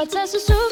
acesso sul.